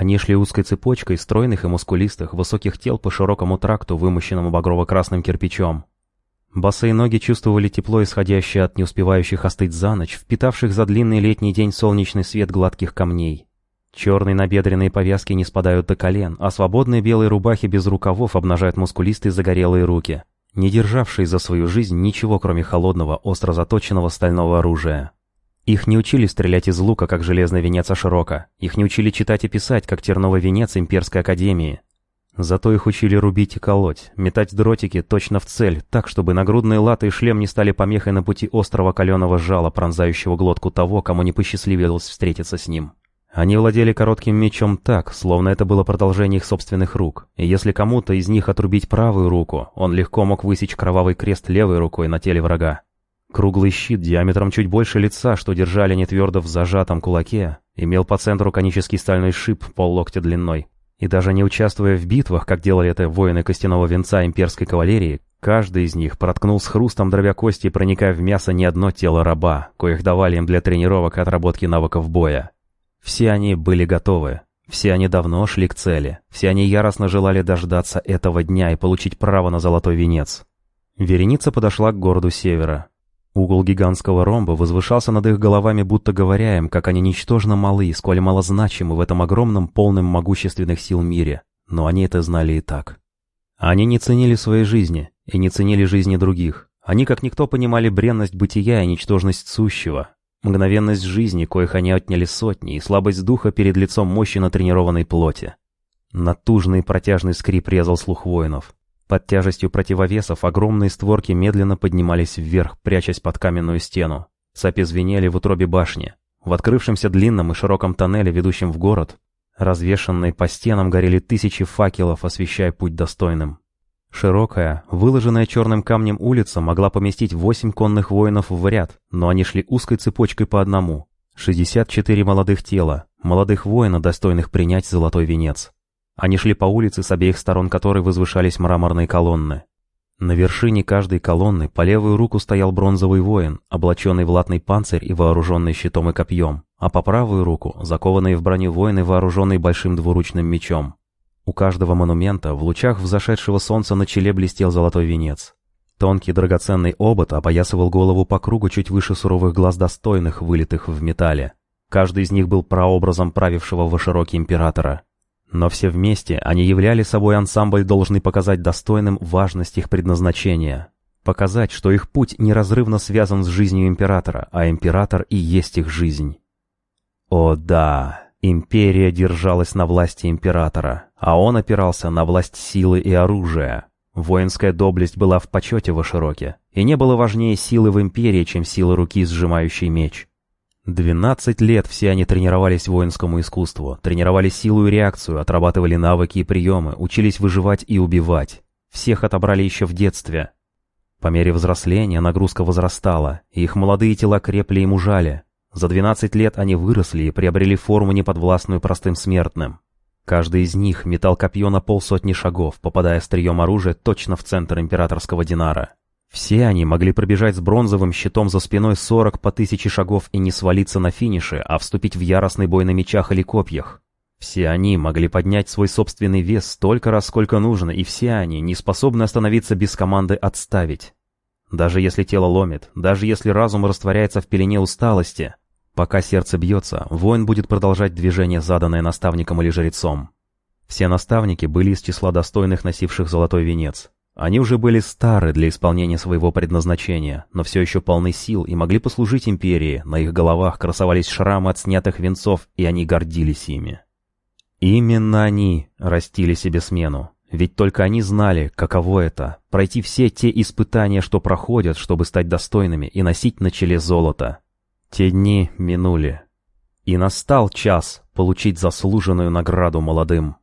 Они шли узкой цепочкой стройных и мускулистых, высоких тел по широкому тракту, вымощенному багрово-красным кирпичом. Босые ноги чувствовали тепло, исходящее от не успевающих остыть за ночь, впитавших за длинный летний день солнечный свет гладких камней. Черные набедренные повязки не спадают до колен, а свободные белые рубахи без рукавов обнажают мускулистые загорелые руки, не державшие за свою жизнь ничего, кроме холодного, остро заточенного стального оружия. Их не учили стрелять из лука, как железный венец Аширока. Их не учили читать и писать, как терновый венец Имперской Академии. Зато их учили рубить и колоть, метать дротики точно в цель, так, чтобы нагрудные латы и шлем не стали помехой на пути острого каленого жала, пронзающего глотку того, кому не посчастливилось встретиться с ним. Они владели коротким мечом так, словно это было продолжение их собственных рук, и если кому-то из них отрубить правую руку, он легко мог высечь кровавый крест левой рукой на теле врага. Круглый щит диаметром чуть больше лица, что держали они твердо в зажатом кулаке, имел по центру конический стальной шип поллоктя длиной. И даже не участвуя в битвах, как делали это воины костяного венца имперской кавалерии, каждый из них проткнул с хрустом дробя кости, проникая в мясо не одно тело раба, коих давали им для тренировок и отработки навыков боя. Все они были готовы, все они давно шли к цели, все они яростно желали дождаться этого дня и получить право на золотой венец. Вереница подошла к городу севера. Угол гигантского ромба возвышался над их головами, будто говоря им, как они ничтожно малы и сколь малозначимы в этом огромном, полном могущественных сил мире. Но они это знали и так. Они не ценили своей жизни и не ценили жизни других. Они, как никто, понимали бренность бытия и ничтожность сущего, мгновенность жизни, коих они отняли сотни, и слабость духа перед лицом мощи натренированной плоти. Натужный протяжный скрип резал слух воинов. Под тяжестью противовесов огромные створки медленно поднимались вверх, прячась под каменную стену. Цепи звенели в утробе башни. В открывшемся длинном и широком тоннеле, ведущем в город, развешанные по стенам горели тысячи факелов, освещая путь достойным. Широкая, выложенная черным камнем улица могла поместить восемь конных воинов в ряд, но они шли узкой цепочкой по одному. 64 молодых тела, молодых воинов, достойных принять золотой венец. Они шли по улице, с обеих сторон которой возвышались мраморные колонны. На вершине каждой колонны по левую руку стоял бронзовый воин, облаченный в латный панцирь и вооруженный щитом и копьем, а по правую руку закованные в броню воины, вооруженные большим двуручным мечом. У каждого монумента в лучах взошедшего солнца на челе блестел золотой венец. Тонкий драгоценный обод опоясывал голову по кругу чуть выше суровых глаз достойных, вылитых в металле. Каждый из них был прообразом правившего во широкий императора. Но все вместе они являли собой ансамбль, должный показать достойным важность их предназначения. Показать, что их путь неразрывно связан с жизнью императора, а император и есть их жизнь. О да, империя держалась на власти императора, а он опирался на власть силы и оружия. Воинская доблесть была в почете во Широке, и не было важнее силы в империи, чем сила руки, сжимающей меч. Двенадцать лет все они тренировались воинскому искусству, тренировали силу и реакцию, отрабатывали навыки и приемы, учились выживать и убивать. Всех отобрали еще в детстве. По мере взросления нагрузка возрастала, и их молодые тела крепли и мужали. За двенадцать лет они выросли и приобрели форму неподвластную простым смертным. Каждый из них метал копье на полсотни шагов, попадая острием оружия точно в центр императорского динара. Все они могли пробежать с бронзовым щитом за спиной 40 по тысяче шагов и не свалиться на финише, а вступить в яростный бой на мечах или копьях. Все они могли поднять свой собственный вес столько раз, сколько нужно, и все они не способны остановиться без команды «отставить». Даже если тело ломит, даже если разум растворяется в пелене усталости, пока сердце бьется, воин будет продолжать движение, заданное наставником или жрецом. Все наставники были из числа достойных, носивших золотой венец. Они уже были стары для исполнения своего предназначения, но все еще полны сил и могли послужить империи, на их головах красовались шрамы от снятых венцов, и они гордились ими. Именно они растили себе смену, ведь только они знали, каково это — пройти все те испытания, что проходят, чтобы стать достойными и носить на челе золото. Те дни минули. И настал час получить заслуженную награду молодым.